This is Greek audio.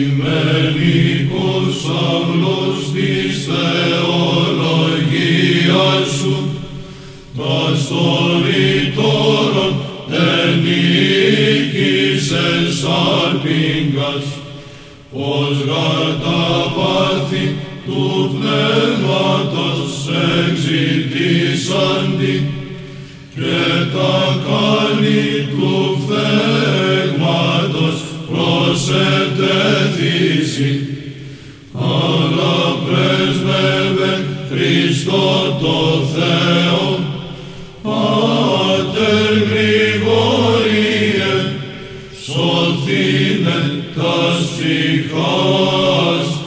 ημερνικός αυλός της θεολογίας σου, τας τωρητόρων ενίκησες σαρπίγκας, ως γαρ τα πάθη του πνεύματος εξητήσαντι και τα καλή Χριστό το Θεό, Πάτερ Γρηγορίε, σώθηνε τα συχάς.